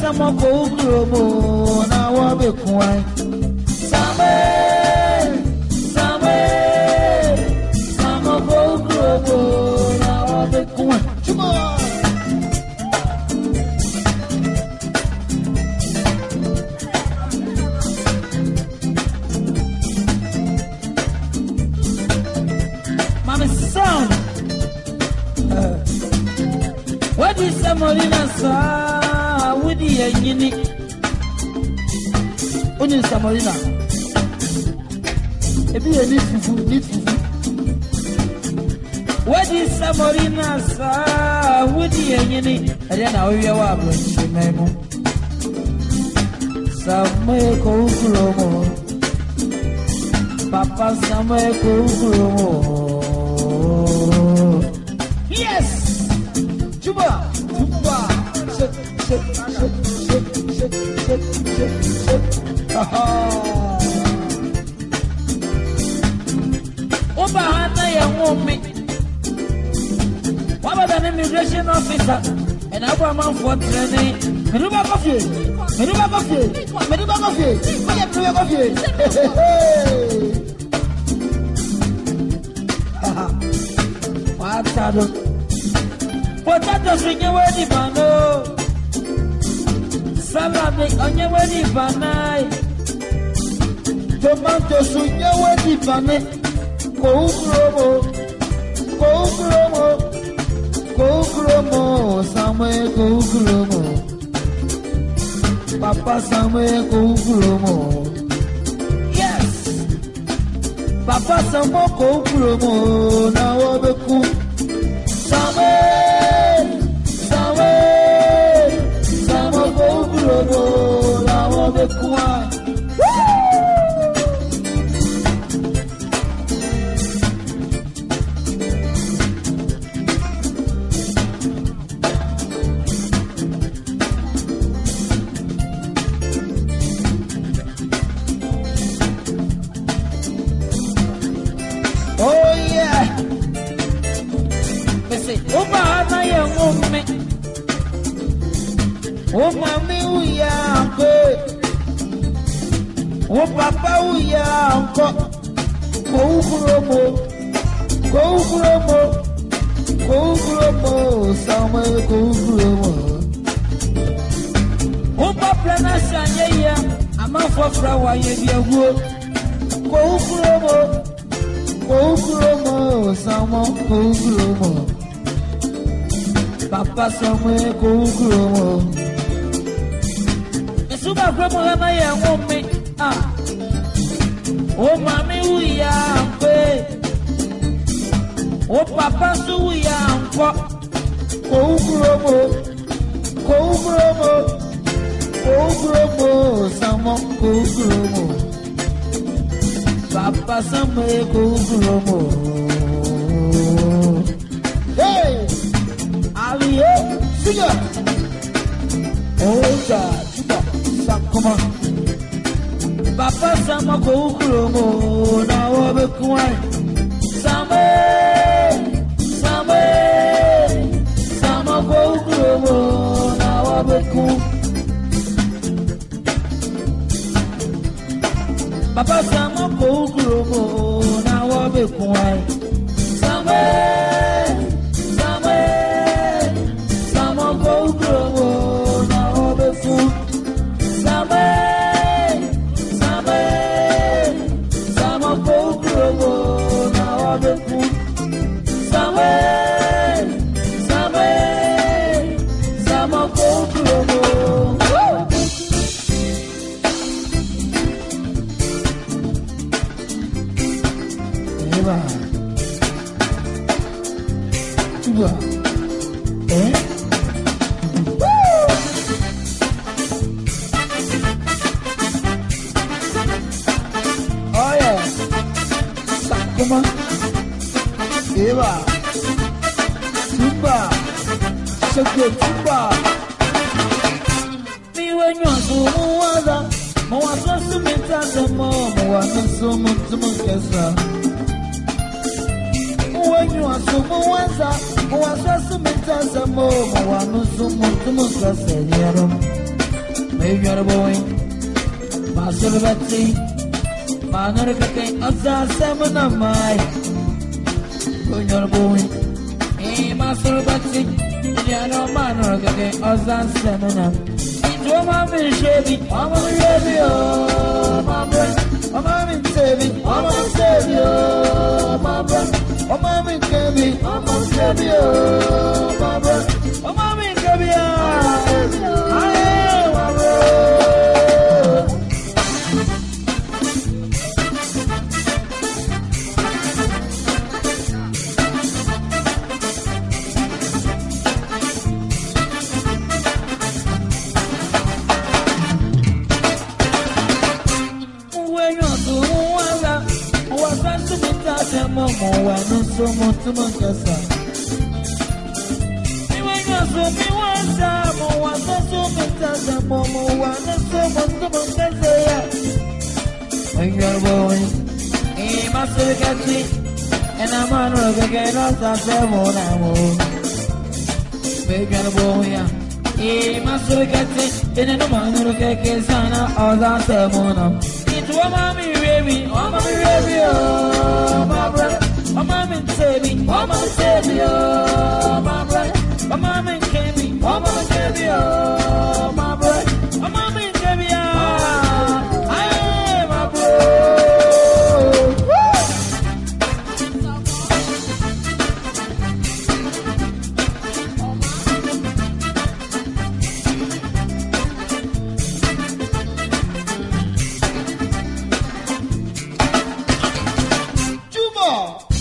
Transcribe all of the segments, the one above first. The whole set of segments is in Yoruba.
sama kowuro mo na wa be kuwa sama sama sama kowuro mo na wa be kuwa chumo uh, What is the Molina sound di yɛn nyini onye nsamarina ebi yɛ ni fufu ni fufu wadi nsamarina saa wodi yɛn nyini ɛdeɛ na ɔyɛ wɔ aburokyi mɛn mu samuel kò kúrò mọ papa samuel kò kúrò mọ yes juba shake, shake, shake, shake, shake, shake. Aha. immigration officer. And I am for training. Meruba coffee. Meruba coffee. Meruba coffee. Meruba coffee. Hey, hey, hey. Aha. What a do. Potato swinging where the man Sábàbí ọ̀nyẹ́wé ní ìbànáì. Tomatosu nyẹ́wé ní ìbàní. Kò Kogromo, kogromo, mọ́. Kò ń Papa Samuel kogromo. Yes! Papa Samuel kogromo na kúrò mọ́. Uma mi uya anko. O papa uya anko. Ko ukuromo. Ko ukuromo. Ko ukuromo. Sama ko ukuromo. O papa na sanye ya. Ama fra wa ye bi ewo. Ko ukuromo. Ko ukuromo. Sama ko ukuromo. Papa sama ko ukuromo gbàgbé mo rẹ́ máa yẹ ẹ̀wọ̀n mi. Ó màmí wù yà ń pè. Ó pàpà sùn wù yà ń kọ́. Kò ń kúrò mo. Kò ń kúrò mo. Kò ń kúrò mo. Sàmọ́ kò ń kúrò mo. Bàbá sàmọ́ yẹ kò ń kúrò mo. Hey! Àlùyé eh? sílẹ̀. Oh God. sakoma bapa sama ko ukulomo na wabe kuwai sama sama sama ko ukulomo na wabe Papa bapa sama ko ukulomo na wabe kuwai sama kuma eba tumba shake tumba mi we nyo su mu waza mo wa so su ta de mo mo wa no so mo kesa we nyo su mu waza mo wa so su mi ta de mo mo wa no so mo tumo kesa yero me yero boy Master Betsy Manorka kay azasa mo na may Kunyol buwi E masol batsik Ilyano manorka kay azasa mo na Ijo mami shebi Amami shebi Oh mami Amami shebi Amami Mama wa no so mo to mo kasa mi wa so mi wa sa mo so so mo ta sa mo mo no so mo to mo kasa ya when you are born e ma so ka chi and i'm on rock again on sa se mo na mo baby are born ya e ma so ka chi and i'm on rock again sana all that se mo na mo to ọmọ mi rẹ Oh, mommy, mi rẹ mi o máa brẹ. ọmọ mi ń tẹ mi. ọmọ mi tẹ mi o máa brẹ. ọmọ mi ń kẹ mi. ọmọ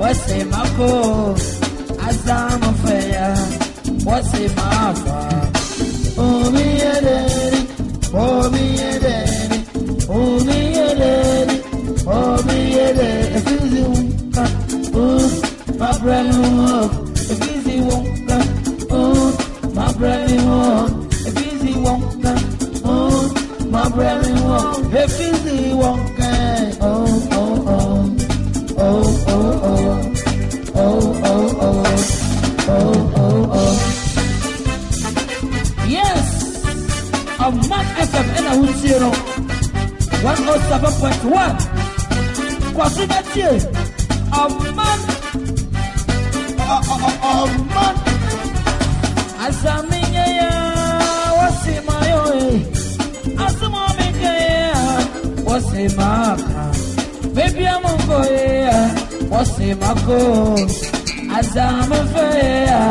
wasemako azamufeya wasemaafa omiye yeah, a man, a, a, a, a man. Asaminya ya wasima yoe, asuma mika ya wasima ka, baby amungo ya wasima ko, azamu fe ya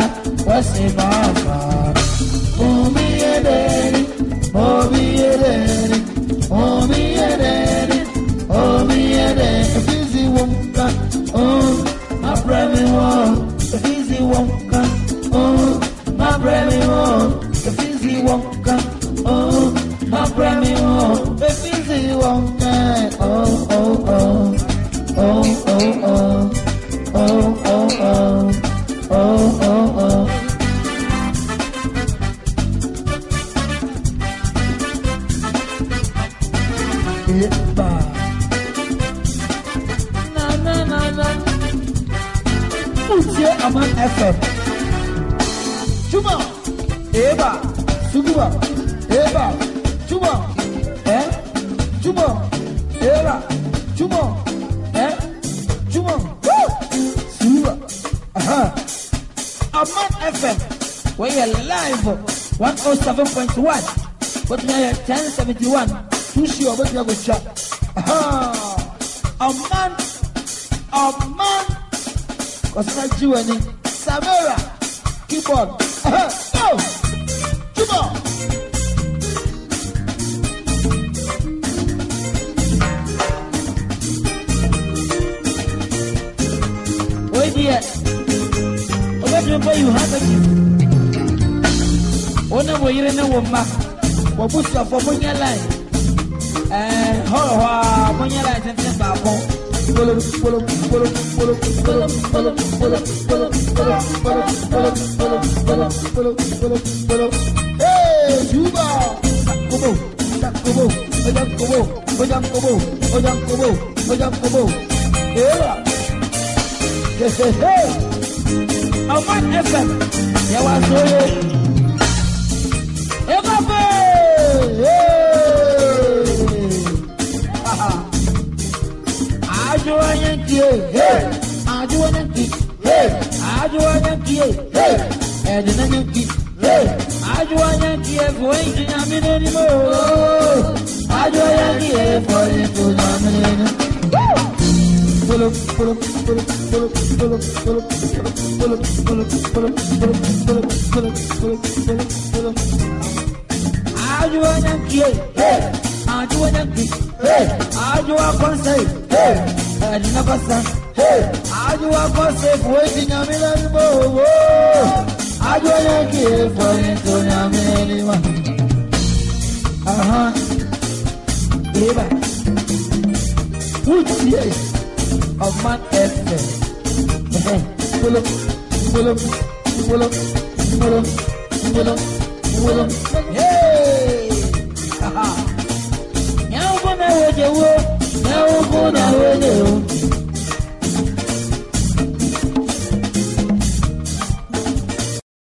wasima ka. Omi yederi, omi yederi, omi. me one, the fizzy walker. Oh, my brand the fizzy walker. Oh, my brand the fizzy walker. Oh, oh, oh, oh, oh, oh, oh, oh, oh, oh, oh, oh. Yeah, Radio Aman FM. Chuba, Eba, Suguba, Eba, Chuba, eh? Chuba, Era, Chuba, eh? Chuba, woo! Suguba, aha. Aman FM, we are live 107.1, but we are 1071. Sushi, I'm going to go chat. Aha. Aman, Aman kọsánà jíwẹ ni samira keyboard go túbọ̀. oye diẹ obediri bẹ yu ha bẹji wọn na wọ yiri ne wọ mma wọ busuafo mo nyɛ line ɛɛ hɔrɔ hɔ a mo nyɛ line tenten baako. Hey, Juba! Como, como, olha como, olha como, olha como, olha como. Ela. Hey, hey, hey. Amanhã é certo. Eu acho ele. Eu Ajuanentie, hey. hey. Ajuanentie, hey. hey. Ajuanentie, for inchi na mineni mo. Ajuanentie, for inchi na mineni. Pull up, pull up, pull up, pull up, pull up, pull up, pull up, hey. Ajuanentie, hey. hey. ẹ̀dínà kọ́sà. Ajúwa kọ́ sèkú èsì nyàmí lẹ́nu bò wò. Ajúwa yẹ kí èèfọ̀ ètò nyàmí ẹni wà. Ìbà Wúti yẹ ọ̀ma ẹ̀fẹ̀. Gbolo gbolo gbolo gbolo gbolo gbolo. Nyàwó bọ́ mẹ́wọ́ jẹ̀ ẹ̀wọ̀n fún àwọn ènìyàn.